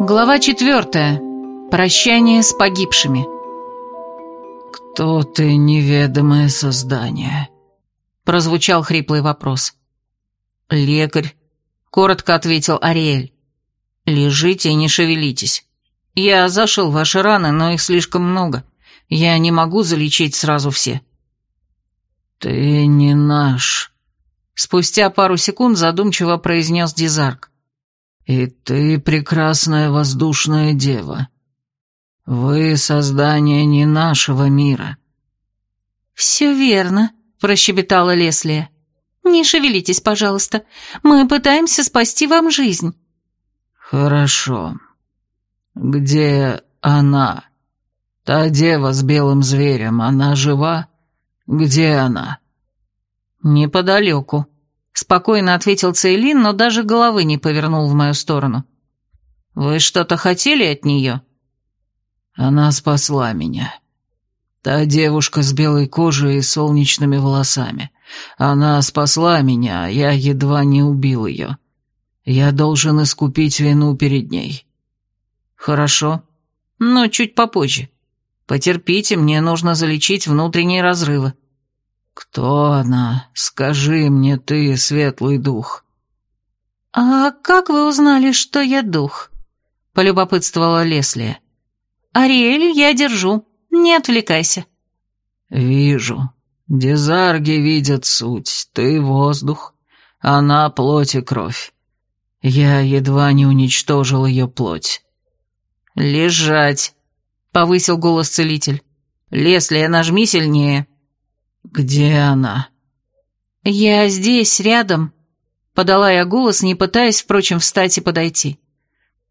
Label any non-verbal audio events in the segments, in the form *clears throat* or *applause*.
Глава четвертая. Прощание с погибшими. «Кто ты, неведомое создание?» Прозвучал хриплый вопрос. «Лекарь», — коротко ответил Ариэль. «Лежите и не шевелитесь. Я зашил ваши раны, но их слишком много. Я не могу залечить сразу все». «Ты не наш», — спустя пару секунд задумчиво произнес Дизарк. «И ты прекрасная воздушная дева. Вы создание не нашего мира». «Все верно», — прощебетала Леслия. «Не шевелитесь, пожалуйста. Мы пытаемся спасти вам жизнь». «Хорошо. Где она? Та дева с белым зверем, она жива? Где она?» «Неподалеку», Спокойно ответил Цейлин, но даже головы не повернул в мою сторону. «Вы что-то хотели от нее?» «Она спасла меня. Та девушка с белой кожей и солнечными волосами. Она спасла меня, а я едва не убил ее. Я должен искупить вину перед ней». «Хорошо, но чуть попозже. Потерпите, мне нужно залечить внутренние разрывы». «Кто она? Скажи мне ты, светлый дух». «А как вы узнали, что я дух?» — полюбопытствовала Леслия. «Ариэль, я держу. Не отвлекайся». «Вижу. Дезарги видят суть. Ты — воздух, она — плоть и кровь. Я едва не уничтожил ее плоть». «Лежать!» — повысил голос целитель. «Леслия, нажми сильнее». «Где она?» «Я здесь, рядом», — подала я голос, не пытаясь, впрочем, встать и подойти.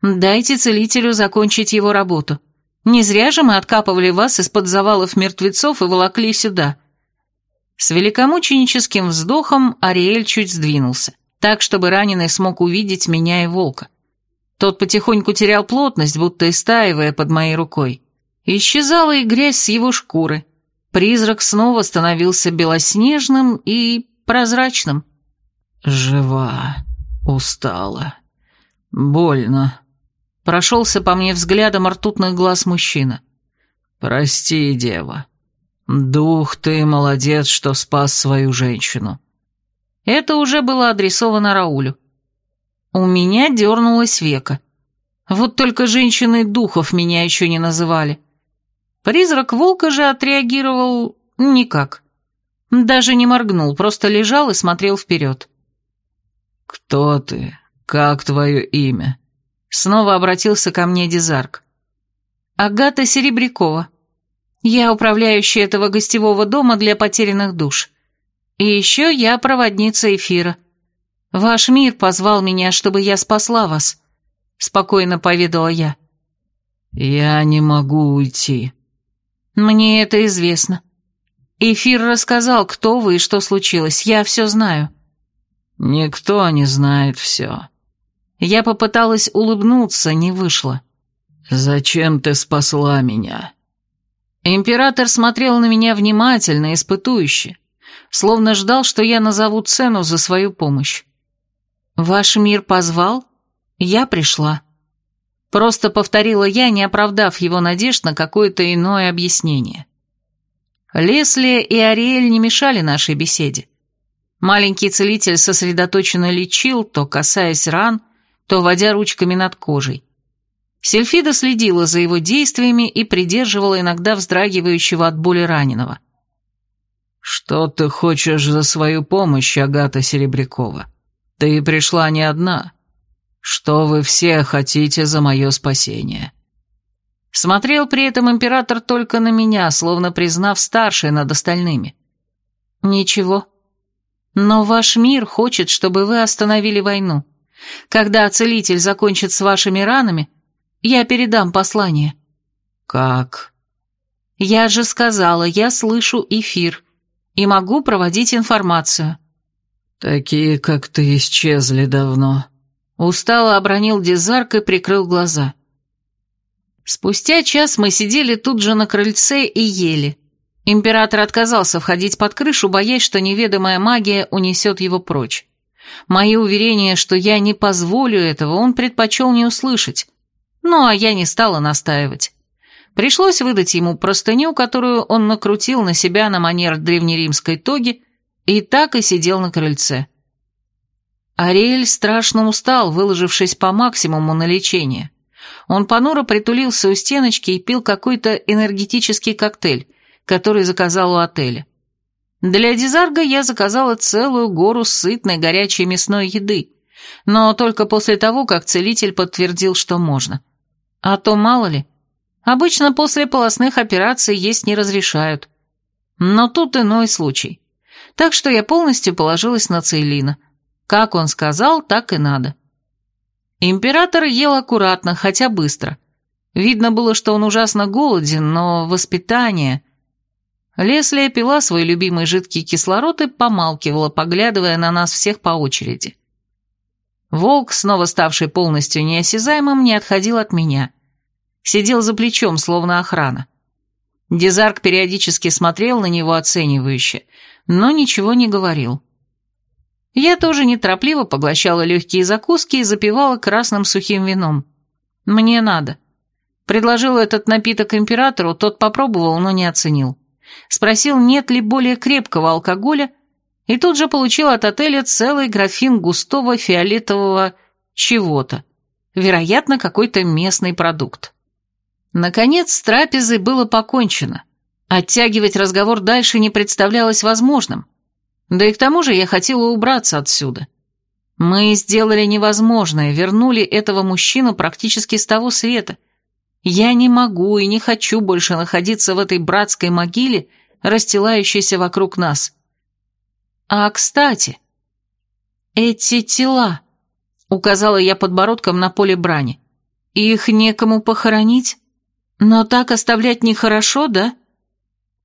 «Дайте целителю закончить его работу. Не зря же мы откапывали вас из-под завалов мертвецов и волокли сюда». С великомученическим вздохом Ариэль чуть сдвинулся, так, чтобы раненый смог увидеть меня и волка. Тот потихоньку терял плотность, будто истаивая под моей рукой. Исчезала и грязь с его шкуры, Призрак снова становился белоснежным и прозрачным. «Жива, устала, больно», — прошелся по мне взглядом ртутных глаз мужчина. «Прости, дева. Дух, ты молодец, что спас свою женщину». Это уже было адресовано Раулю. У меня дернулось века. Вот только женщины духов меня еще не называли. Призрак волка же отреагировал никак. Даже не моргнул, просто лежал и смотрел вперед. «Кто ты? Как твое имя?» Снова обратился ко мне Дизарк. «Агата Серебрякова. Я управляющая этого гостевого дома для потерянных душ. И еще я проводница эфира. Ваш мир позвал меня, чтобы я спасла вас», — спокойно поведала я. «Я не могу уйти», «Мне это известно. Эфир рассказал, кто вы и что случилось. Я все знаю». «Никто не знает все». Я попыталась улыбнуться, не вышло. «Зачем ты спасла меня?» Император смотрел на меня внимательно, испытующе, словно ждал, что я назову цену за свою помощь. «Ваш мир позвал? Я пришла». Просто повторила я, не оправдав его надежд на какое-то иное объяснение. Лесли и Ариэль не мешали нашей беседе. Маленький целитель сосредоточенно лечил, то касаясь ран, то водя ручками над кожей. Сельфида следила за его действиями и придерживала иногда вздрагивающего от боли раненого. «Что ты хочешь за свою помощь, Агата Серебрякова? Ты пришла не одна что вы все хотите за мое спасение». Смотрел при этом император только на меня, словно признав старшей над остальными. «Ничего. Но ваш мир хочет, чтобы вы остановили войну. Когда целитель закончит с вашими ранами, я передам послание». «Как?» «Я же сказала, я слышу эфир и могу проводить информацию». «Такие, как ты, исчезли давно», Устало обронил Дезарк и прикрыл глаза. Спустя час мы сидели тут же на крыльце и ели. Император отказался входить под крышу, боясь, что неведомая магия унесет его прочь. Мои уверения, что я не позволю этого, он предпочел не услышать. Ну, а я не стала настаивать. Пришлось выдать ему простыню, которую он накрутил на себя на манер древнеримской тоги, и так и сидел на крыльце. Ариэль страшно устал, выложившись по максимуму на лечение. Он понуро притулился у стеночки и пил какой-то энергетический коктейль, который заказал у отеля. Для Дизарга я заказала целую гору сытной горячей мясной еды, но только после того, как целитель подтвердил, что можно. А то мало ли, обычно после полостных операций есть не разрешают. Но тут иной случай. Так что я полностью положилась на Цейлина. Как он сказал, так и надо. Император ел аккуратно, хотя быстро. Видно было, что он ужасно голоден, но воспитание... Леслия пила свой любимый жидкий кислород и помалкивала, поглядывая на нас всех по очереди. Волк, снова ставший полностью неосязаемым, не отходил от меня. Сидел за плечом, словно охрана. Дизарк периодически смотрел на него оценивающе, но ничего не говорил. Я тоже неторопливо поглощала легкие закуски и запивала красным сухим вином. Мне надо. Предложила этот напиток императору, тот попробовал, но не оценил. Спросил, нет ли более крепкого алкоголя, и тут же получил от отеля целый графин густого фиолетового чего-то. Вероятно, какой-то местный продукт. Наконец, с трапезой было покончено. Оттягивать разговор дальше не представлялось возможным. Да и к тому же я хотела убраться отсюда. Мы сделали невозможное, вернули этого мужчину практически с того света. Я не могу и не хочу больше находиться в этой братской могиле, расстилающейся вокруг нас. А, кстати, эти тела, указала я подбородком на поле брани, их некому похоронить? Но так оставлять нехорошо, да?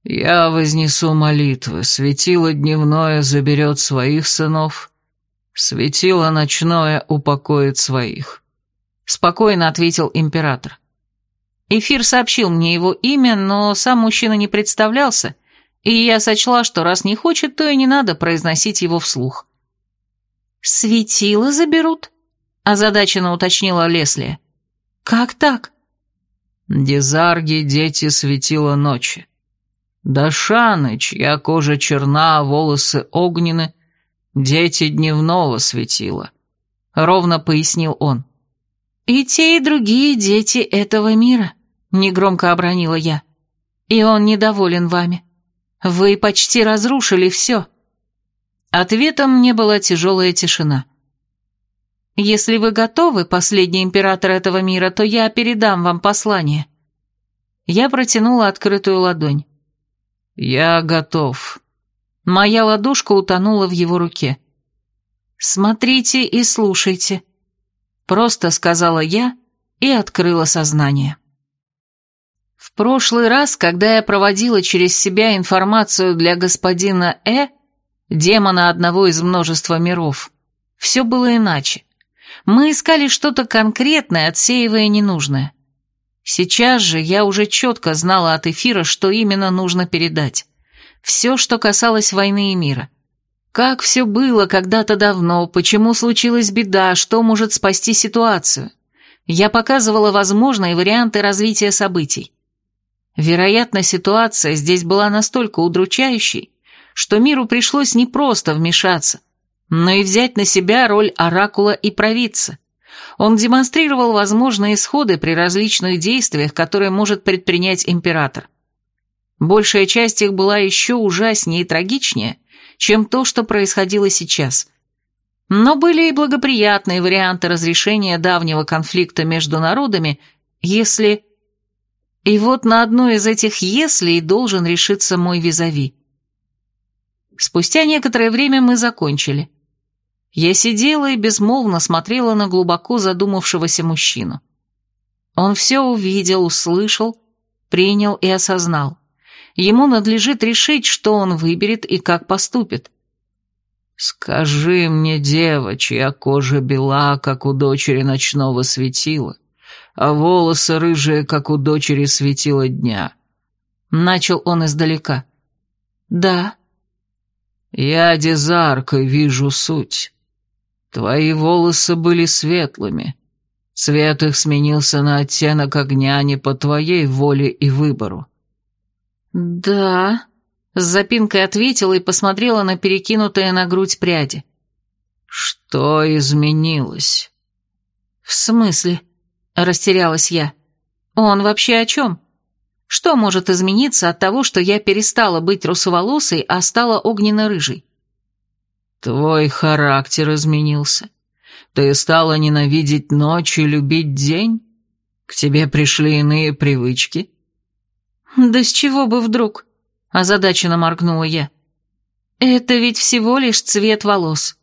Я вознесу молитвы, светило дневное заберет своих сынов, светило ночное упокоит своих. Спокойно ответил император. Эфир сообщил мне его имя, но сам мужчина не представлялся, и я сочла, что раз не хочет, то и не надо произносить его вслух. «Светило заберут?» – озадаченно уточнила Лесли. «Как так?» «Дезарги – дети светила ночи. Дашаны, чья кожа черна, а волосы огнены, дети дневного светила», — ровно пояснил он. «И те, и другие дети этого мира», — негромко обронила я. «И он недоволен вами». Вы почти разрушили все. Ответом мне была тяжелая тишина. Если вы готовы, последний император этого мира, то я передам вам послание. Я протянула открытую ладонь. Я готов. Моя ладошка утонула в его руке. Смотрите и слушайте. Просто сказала я и открыла сознание. В прошлый раз, когда я проводила через себя информацию для господина Э, демона одного из множества миров, все было иначе. Мы искали что-то конкретное, отсеивая ненужное. Сейчас же я уже четко знала от эфира, что именно нужно передать. Все, что касалось войны и мира. Как все было когда-то давно, почему случилась беда, что может спасти ситуацию. Я показывала возможные варианты развития событий. Вероятно, ситуация здесь была настолько удручающей, что миру пришлось не просто вмешаться, но и взять на себя роль оракула и провидца. Он демонстрировал возможные исходы при различных действиях, которые может предпринять император. Большая часть их была еще ужаснее и трагичнее, чем то, что происходило сейчас. Но были и благоприятные варианты разрешения давнего конфликта между народами, если и вот на одно из этих «если» и должен решиться мой визави. Спустя некоторое время мы закончили. Я сидела и безмолвно смотрела на глубоко задумавшегося мужчину. Он все увидел, услышал, принял и осознал. Ему надлежит решить, что он выберет и как поступит. «Скажи мне, дева, чья кожа бела, как у дочери ночного светила, а волосы рыжие, как у дочери светила дня. Начал он издалека. Да. Я дезаркой вижу суть. Твои волосы были светлыми. Цвет их сменился на оттенок огня не по твоей воле и выбору. «Да», — с запинкой ответила и посмотрела на перекинутые на грудь пряди. «Что изменилось?» «В смысле?» — растерялась я. «Он вообще о чем? Что может измениться от того, что я перестала быть русоволосой, а стала огненно-рыжей?» «Твой характер изменился. Ты стала ненавидеть ночь и любить день? К тебе пришли иные привычки?» «Да с чего бы вдруг?» – озадаченно моргнула я. «Это ведь всего лишь цвет волос.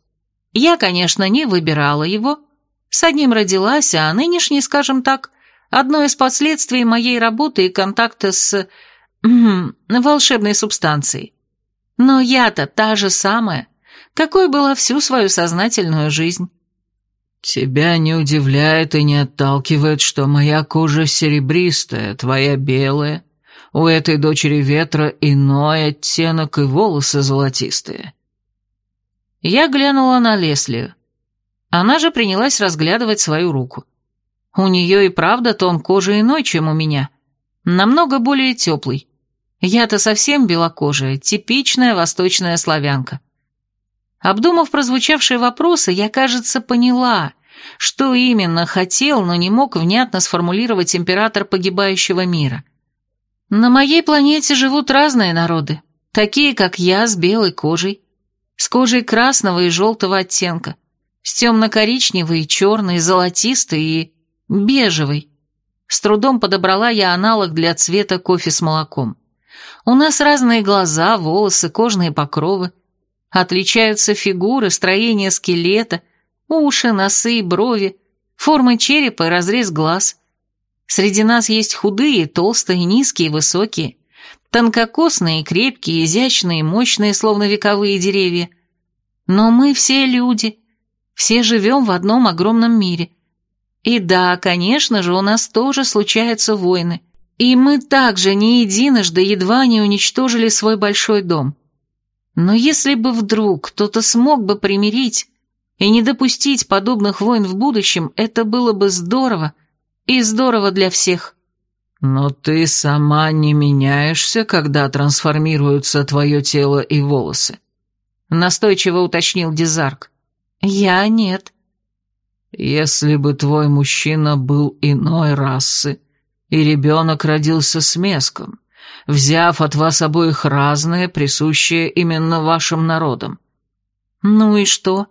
Я, конечно, не выбирала его. С одним родилась, а нынешний, скажем так, одно из последствий моей работы и контакта с... *clears throat* волшебной субстанцией. Но я-то та же самая, какой была всю свою сознательную жизнь». «Тебя не удивляет и не отталкивает, что моя кожа серебристая, твоя белая, у этой дочери ветра иной оттенок и волосы золотистые». Я глянула на Леслию. Она же принялась разглядывать свою руку. У нее и правда тон кожи иной, чем у меня. Намного более теплый. Я-то совсем белокожая, типичная восточная славянка. Обдумав прозвучавшие вопросы, я, кажется, поняла, что именно хотел, но не мог внятно сформулировать император погибающего мира. На моей планете живут разные народы, такие, как я, с белой кожей, с кожей красного и желтого оттенка, с темно-коричневой, черной, золотистой и бежевой. С трудом подобрала я аналог для цвета кофе с молоком. У нас разные глаза, волосы, кожные покровы, Отличаются фигуры, строение скелета, уши, носы и брови, формы черепа и разрез глаз. Среди нас есть худые, толстые, низкие высокие, тонкокосные, крепкие, изящные, мощные, словно вековые деревья. Но мы все люди, все живем в одном огромном мире. И да, конечно же, у нас тоже случаются войны. И мы также не единожды едва не уничтожили свой большой дом. Но если бы вдруг кто-то смог бы примирить и не допустить подобных войн в будущем, это было бы здорово и здорово для всех. Но ты сама не меняешься, когда трансформируются твое тело и волосы. Настойчиво уточнил Дизарк. Я нет. Если бы твой мужчина был иной расы, и ребенок родился с меском, взяв от вас обоих разное, присущее именно вашим народам. Ну и что?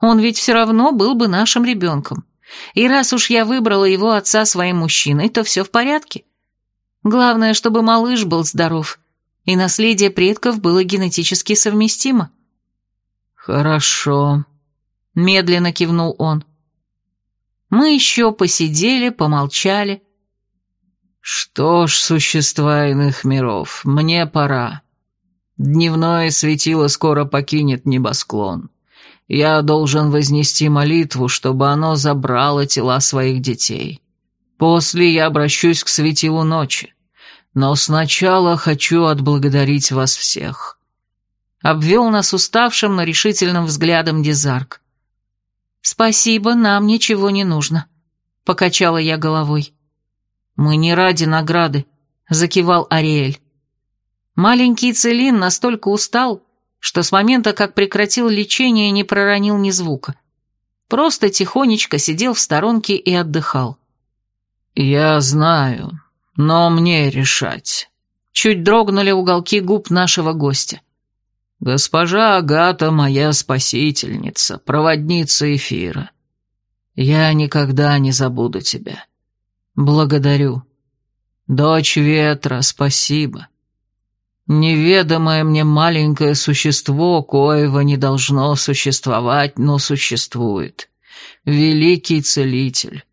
Он ведь все равно был бы нашим ребенком. И раз уж я выбрала его отца своим мужчиной, то все в порядке. Главное, чтобы малыш был здоров, и наследие предков было генетически совместимо. «Хорошо», — медленно кивнул он. Мы еще посидели, помолчали, «Что ж, существа иных миров, мне пора. Дневное светило скоро покинет небосклон. Я должен вознести молитву, чтобы оно забрало тела своих детей. После я обращусь к светилу ночи. Но сначала хочу отблагодарить вас всех». Обвел нас уставшим, но решительным взглядом Дизарк. «Спасибо, нам ничего не нужно», — покачала я головой. «Мы не ради награды», — закивал Ариэль. Маленький Целин настолько устал, что с момента, как прекратил лечение, не проронил ни звука. Просто тихонечко сидел в сторонке и отдыхал. «Я знаю, но мне решать». Чуть дрогнули уголки губ нашего гостя. «Госпожа Агата моя спасительница, проводница эфира. Я никогда не забуду тебя. «Благодарю. Дочь ветра, спасибо. Неведомое мне маленькое существо, коего не должно существовать, но существует. Великий целитель.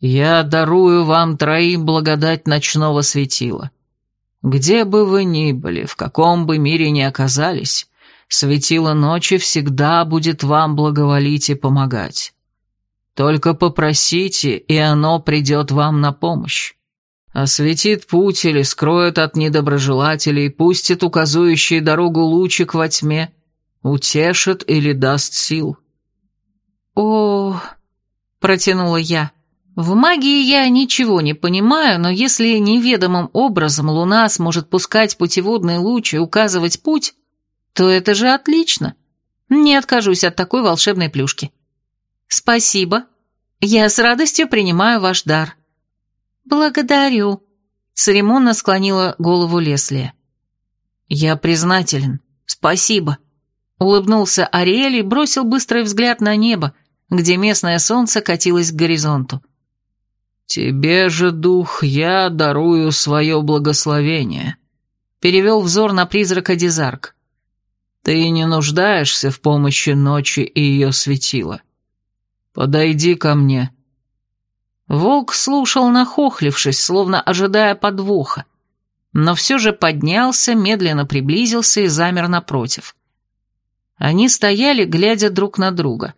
Я дарую вам троим благодать ночного светила. Где бы вы ни были, в каком бы мире ни оказались, светило ночи всегда будет вам благоволить и помогать. Только попросите, и оно придет вам на помощь. Осветит путь или скроет от недоброжелателей, пустит указующий дорогу лучик во тьме, утешит или даст сил. О, протянула я. В магии я ничего не понимаю, но если неведомым образом луна сможет пускать путеводные лучи и указывать путь, то это же отлично. Не откажусь от такой волшебной плюшки. Спасибо. Я с радостью принимаю ваш дар. Благодарю. Церемонно склонила голову Лесли. Я признателен. Спасибо. Улыбнулся Ариэль и бросил быстрый взгляд на небо, где местное солнце катилось к горизонту. «Тебе же, дух, я дарую свое благословение», — перевел взор на призрака Дизарк. «Ты не нуждаешься в помощи ночи и ее светила. Подойди ко мне». Волк слушал, нахохлившись, словно ожидая подвоха, но все же поднялся, медленно приблизился и замер напротив. Они стояли, глядя друг на друга.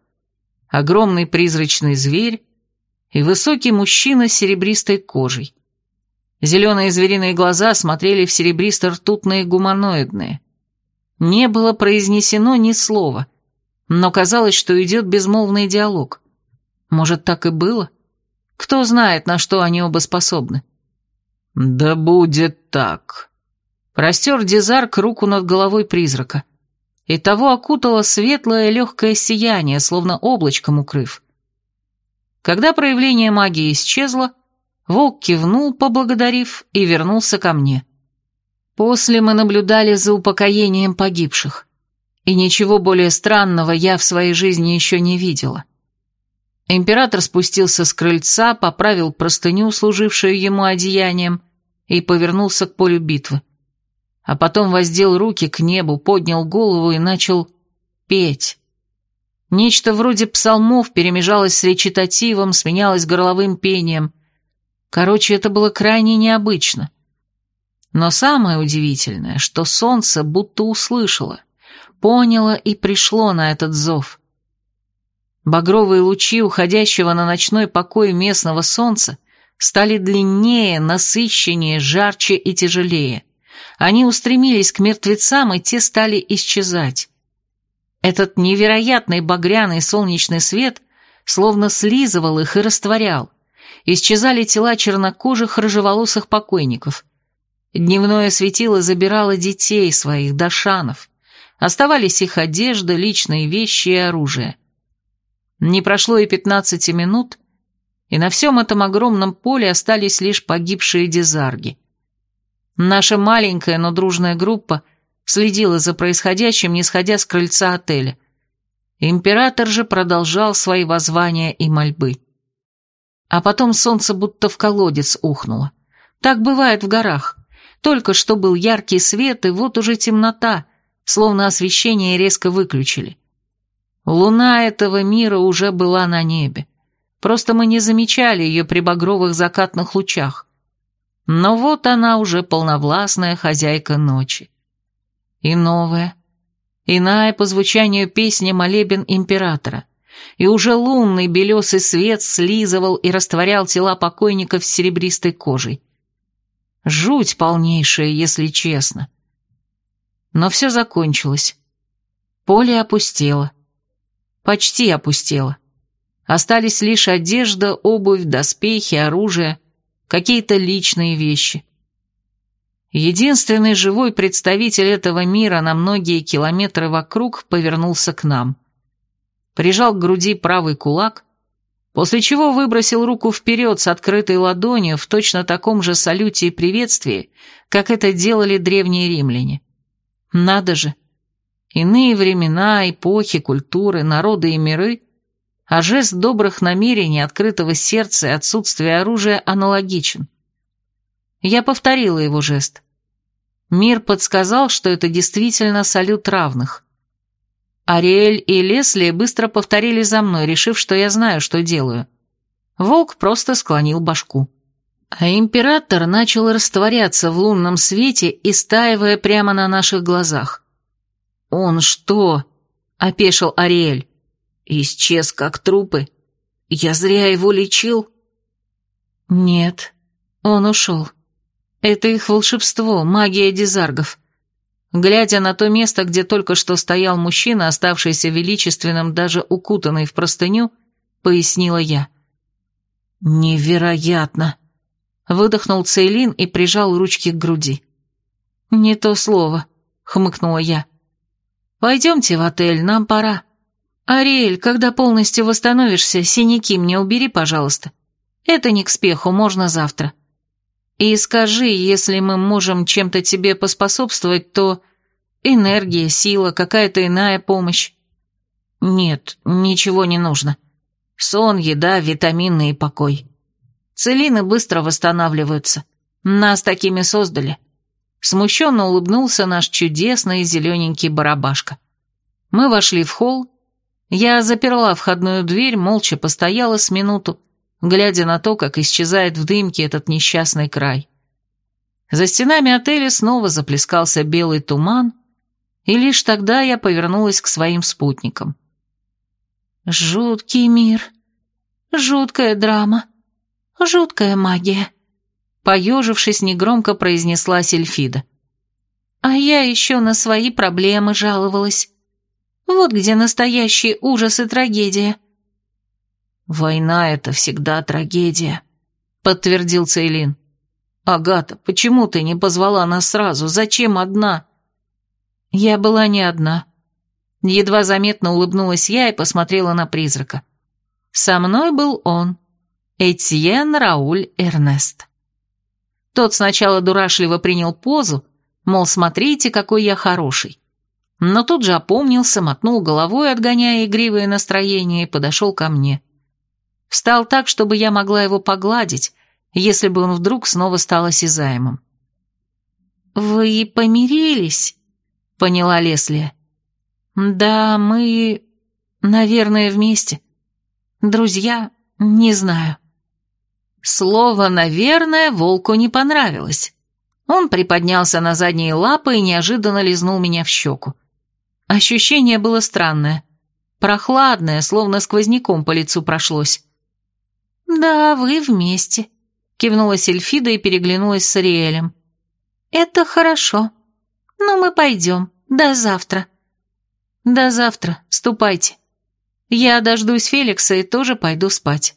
Огромный призрачный зверь и высокий мужчина с серебристой кожей. Зеленые звериные глаза смотрели в серебристо-ртутные гуманоидные. Не было произнесено ни слова, но казалось, что идет безмолвный диалог. Может, так и было? Кто знает, на что они оба способны. «Да будет так», — простер Дизарк руку над головой призрака, и того окутало светлое легкое сияние, словно облачком укрыв. Когда проявление магии исчезло, волк кивнул, поблагодарив, и вернулся ко мне. После мы наблюдали за упокоением погибших, и ничего более странного я в своей жизни еще не видела. Император спустился с крыльца, поправил простыню, служившую ему одеянием, и повернулся к полю битвы. А потом воздел руки к небу, поднял голову и начал петь. Нечто вроде псалмов перемежалось с речитативом, сменялось горловым пением. Короче, это было крайне необычно. Но самое удивительное, что солнце будто услышало, поняло и пришло на этот зов. Багровые лучи уходящего на ночной покой местного солнца стали длиннее, насыщеннее, жарче и тяжелее. Они устремились к мертвецам, и те стали исчезать. Этот невероятный багряный солнечный свет словно слизывал их и растворял. Исчезали тела чернокожих рыжеволосых покойников. Дневное светило забирало детей своих, дошанов. Оставались их одежда, личные вещи и оружие. Не прошло и пятнадцати минут, и на всем этом огромном поле остались лишь погибшие дезарги. Наша маленькая, но дружная группа — следила за происходящим, не сходя с крыльца отеля. Император же продолжал свои воззвания и мольбы. А потом солнце будто в колодец ухнуло. Так бывает в горах. Только что был яркий свет, и вот уже темнота, словно освещение резко выключили. Луна этого мира уже была на небе. Просто мы не замечали ее при багровых закатных лучах. Но вот она уже полновластная хозяйка ночи и новая, иная по звучанию песни молебен императора, и уже лунный белесый свет слизывал и растворял тела покойников с серебристой кожей. Жуть полнейшая, если честно. Но все закончилось. Поле опустело. Почти опустело. Остались лишь одежда, обувь, доспехи, оружие, какие-то личные вещи. Единственный живой представитель этого мира на многие километры вокруг повернулся к нам. Прижал к груди правый кулак, после чего выбросил руку вперед с открытой ладонью в точно таком же салюте и приветствии, как это делали древние римляне. Надо же! Иные времена, эпохи, культуры, народы и миры, а жест добрых намерений, открытого сердца и отсутствия оружия аналогичен. Я повторила его жест. Мир подсказал, что это действительно салют равных. Ариэль и Лесли быстро повторили за мной, решив, что я знаю, что делаю. Волк просто склонил башку. А император начал растворяться в лунном свете, истаивая прямо на наших глазах. «Он что?» — опешил Ариэль. «Исчез, как трупы. Я зря его лечил?» «Нет, он ушел. Это их волшебство, магия дизаргов. Глядя на то место, где только что стоял мужчина, оставшийся величественным, даже укутанный в простыню, пояснила я. «Невероятно!» — выдохнул Цейлин и прижал ручки к груди. «Не то слово», — хмыкнула я. «Пойдемте в отель, нам пора. Ариэль, когда полностью восстановишься, синяки мне убери, пожалуйста. Это не к спеху, можно завтра. И скажи, если мы можем чем-то тебе поспособствовать, то энергия, сила, какая-то иная помощь. Нет, ничего не нужно. Сон, еда, витамины и покой. Целины быстро восстанавливаются. Нас такими создали. Смущенно улыбнулся наш чудесный зелененький барабашка. Мы вошли в холл. Я заперла входную дверь, молча постояла с минуту, глядя на то, как исчезает в дымке этот несчастный край. За стенами отеля снова заплескался белый туман, и лишь тогда я повернулась к своим спутникам. «Жуткий мир, жуткая драма, жуткая магия», поежившись, негромко произнесла Сельфида. «А я еще на свои проблемы жаловалась. Вот где настоящий ужас и трагедия». «Война — это всегда трагедия», — подтвердил Цейлин. «Агата, почему ты не позвала нас сразу? Зачем одна?» «Я была не одна». Едва заметно улыбнулась я и посмотрела на призрака. Со мной был он, Этьен Рауль Эрнест. Тот сначала дурашливо принял позу, мол, смотрите, какой я хороший. Но тут же опомнился, мотнул головой, отгоняя игривое настроение, и подошел ко мне. Встал так, чтобы я могла его погладить, если бы он вдруг снова стал осязаемым. «Вы помирились?» — поняла Леслия. «Да, мы, наверное, вместе. Друзья, не знаю». Слово «наверное» волку не понравилось. Он приподнялся на задние лапы и неожиданно лизнул меня в щеку. Ощущение было странное. Прохладное, словно сквозняком по лицу прошлось. «Да, вы вместе», — кивнула Сельфида и переглянулась с Ариэлем. «Это хорошо. Ну, мы пойдем. До завтра». «До завтра. Ступайте. Я дождусь Феликса и тоже пойду спать».